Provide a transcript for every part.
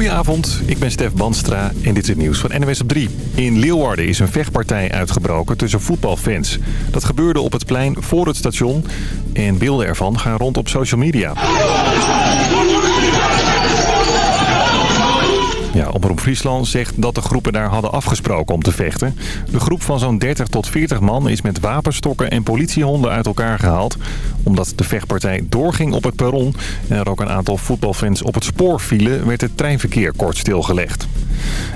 Goedenavond, ik ben Stef Banstra en dit is het nieuws van NWS op 3. In Leeuwarden is een vechtpartij uitgebroken tussen voetbalfans. Dat gebeurde op het plein voor het station en beelden ervan gaan rond op social media. Omroep Friesland zegt dat de groepen daar hadden afgesproken om te vechten. De groep van zo'n 30 tot 40 man is met wapenstokken en politiehonden uit elkaar gehaald. Omdat de vechtpartij doorging op het perron en er ook een aantal voetbalfans op het spoor vielen... werd het treinverkeer kort stilgelegd.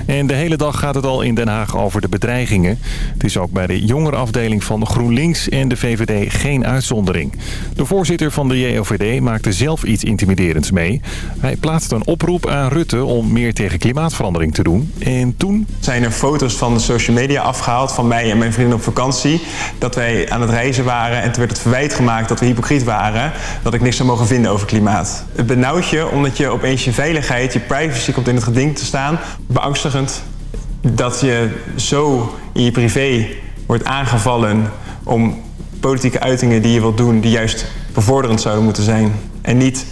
En de hele dag gaat het al in Den Haag over de bedreigingen. Het is ook bij de jongerenafdeling van GroenLinks en de VVD geen uitzondering. De voorzitter van de JOVD maakte zelf iets intimiderends mee. Hij plaatste een oproep aan Rutte om meer tegen klimaatverandering te doen. En toen... Zijn er foto's van de social media afgehaald van mij en mijn vrienden op vakantie. Dat wij aan het reizen waren en toen werd het verwijt gemaakt dat we hypocriet waren. Dat ik niks zou mogen vinden over klimaat. Het benauwt je omdat je opeens je veiligheid, je privacy komt in het geding te staan beangstigend dat je zo in je privé wordt aangevallen om politieke uitingen die je wilt doen... die juist bevorderend zouden moeten zijn. En niet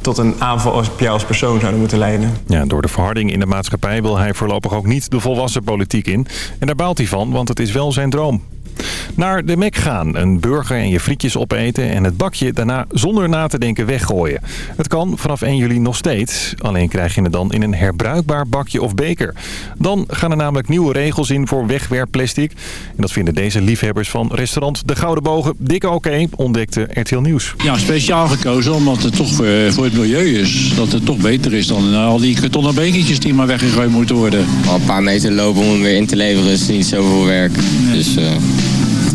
tot een aanval op jou als persoon zouden moeten leiden. Ja, door de verharding in de maatschappij wil hij voorlopig ook niet de volwassen politiek in. En daar baalt hij van, want het is wel zijn droom. Naar de Mac gaan, een burger en je frietjes opeten en het bakje daarna zonder na te denken weggooien. Het kan vanaf 1 juli nog steeds, alleen krijg je het dan in een herbruikbaar bakje of beker. Dan gaan er namelijk nieuwe regels in voor wegwerpplastic. En dat vinden deze liefhebbers van restaurant De Gouden Bogen dik oké, ontdekte RTL Nieuws. Ja, speciaal gekozen omdat het toch eh, voor het milieu is. Dat het toch beter is dan eh, al die kartonnen bekertjes die maar weggegooid moeten worden. Al een paar meter lopen om hem weer in te leveren is niet zoveel werk. Dus... Uh...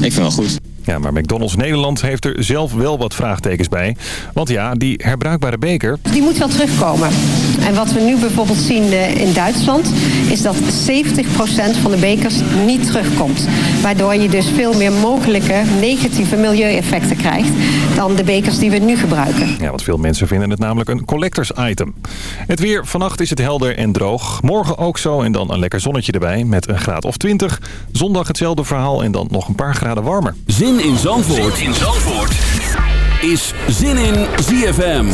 Ik vind het wel goed. Ja, maar McDonald's Nederland heeft er zelf wel wat vraagtekens bij. Want ja, die herbruikbare beker... Die moet wel terugkomen. En wat we nu bijvoorbeeld zien eh, in Duitsland... is dat 70% van de bekers niet terugkomt. Waardoor je dus veel meer mogelijke negatieve milieueffecten krijgt... dan de bekers die we nu gebruiken. Ja, want veel mensen vinden het namelijk een collectors item. Het weer, vannacht is het helder en droog. Morgen ook zo en dan een lekker zonnetje erbij met een graad of 20. Zondag hetzelfde verhaal en dan nog een paar graden warmer. Zin in Zandvoort, zin in Zandvoort. is Zin in ZFM.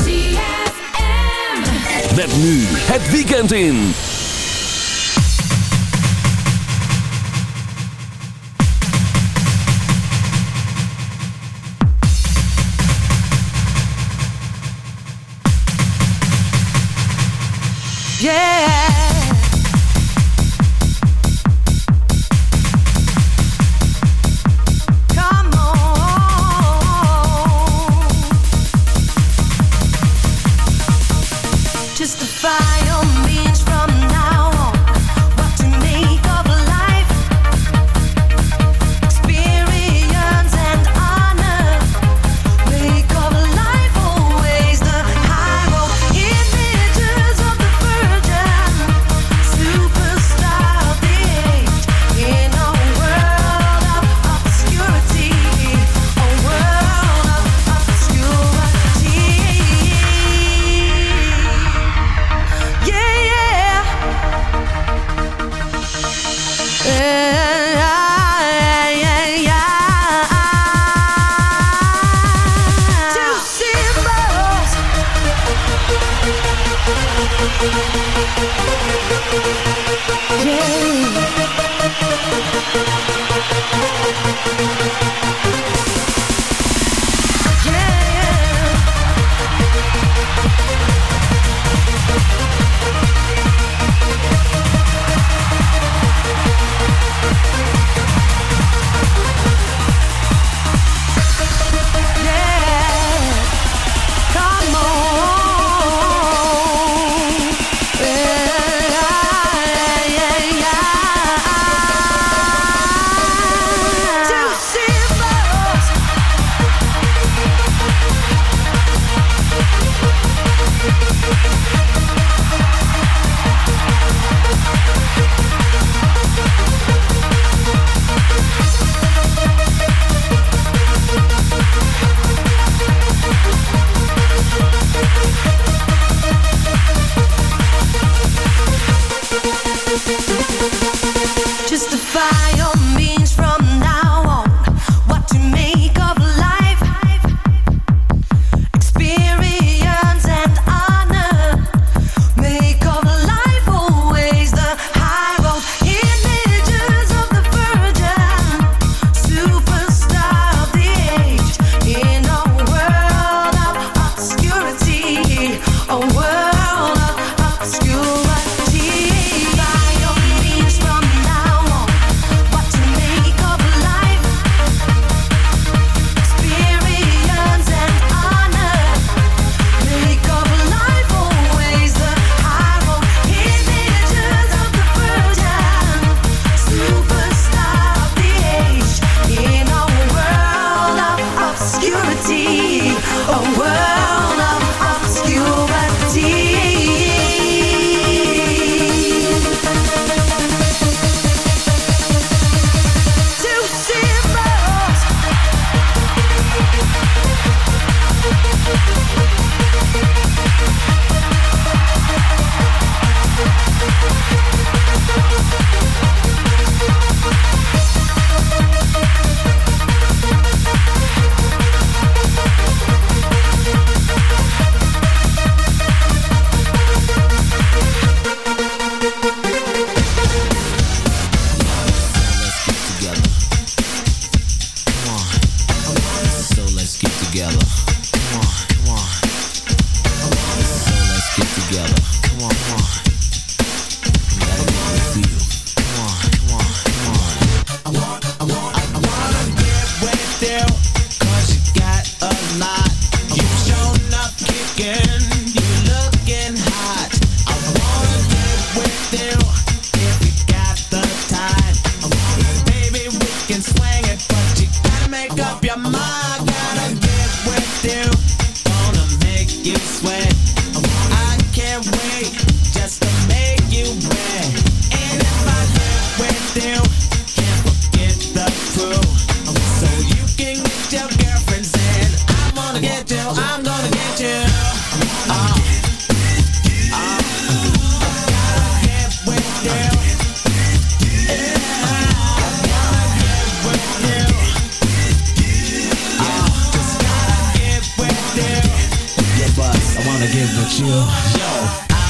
Met nu het weekend in. Yeah.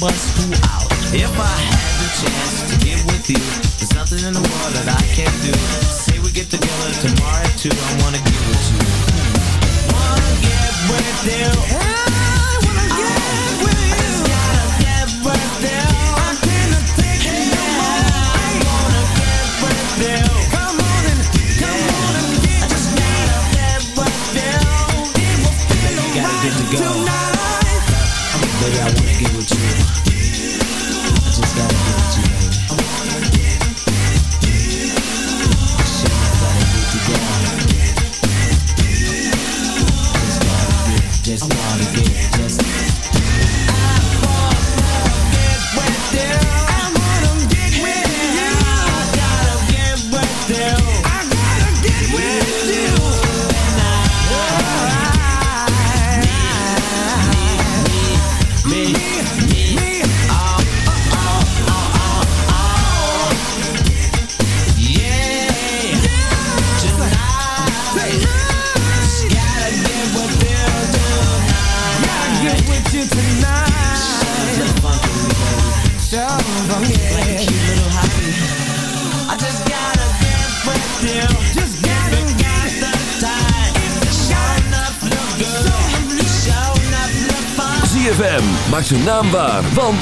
bust who out. If I had the chance to get with you, there's nothing in the world that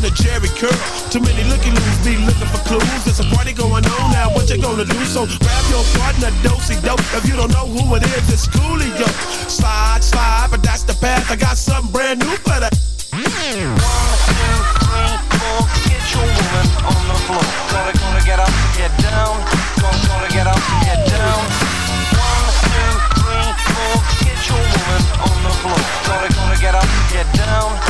than a Jerry curl. Too many looky loos be looking for clues. There's a party going on now, what you gonna do? So grab your partner, dosey dope. If you don't know who it is, it's Coolio. Slide, slide, but that's the path. I got something brand new for that. Get your woman on the floor. Gonna, gonna get up, get down. Gonna, gonna get up, get down. One, two, three, four. Get your woman on the floor. Gonna, gonna get up, get down.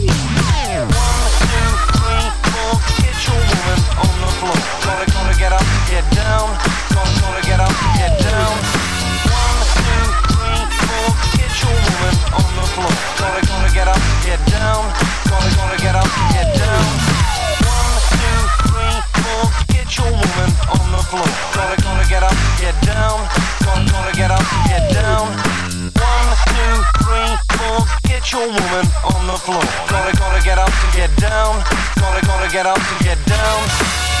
Get down. Gonna, gonna get up, get down. One, two, three, four. Get your woman on the floor. Gonna, gonna get up, get down. Gonna, gonna get up, get down. One, two, three, four. Get your woman on the floor. Gonna, gonna get up, get down. Gonna, gonna get up, get down. One, two, three, four. Get your woman on the floor. Gonna, gonna get up to get down. Gonna, gonna get up to get down.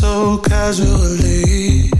so casually.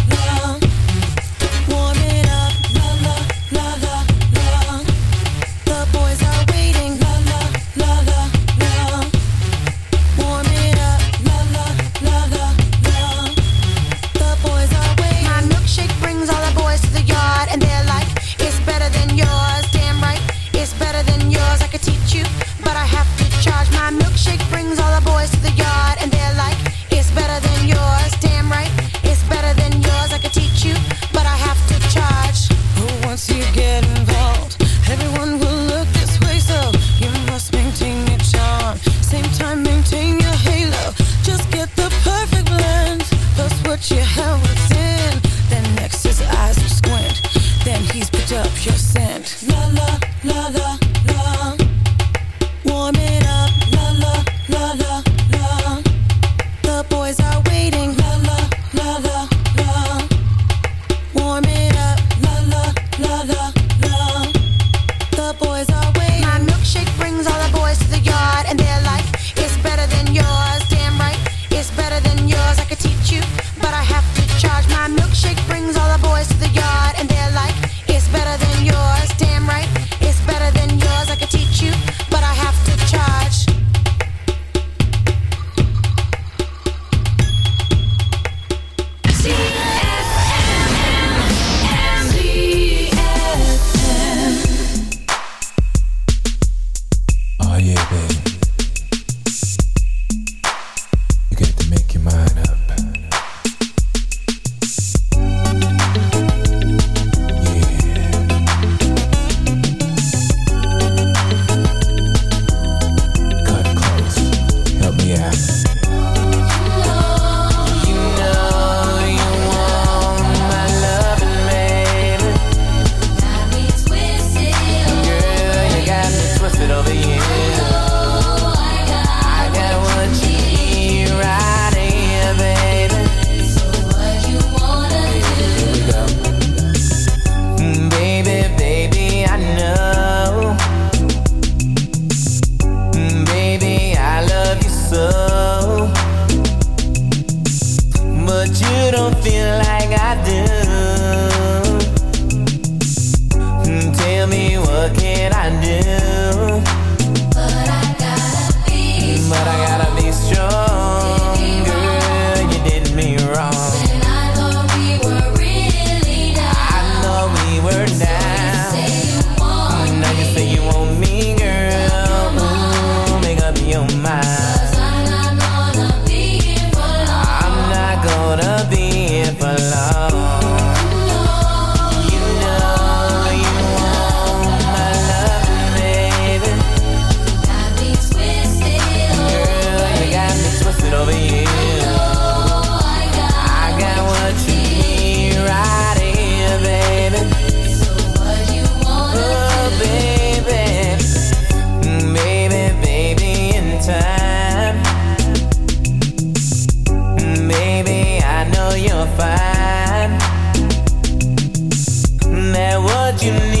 You needed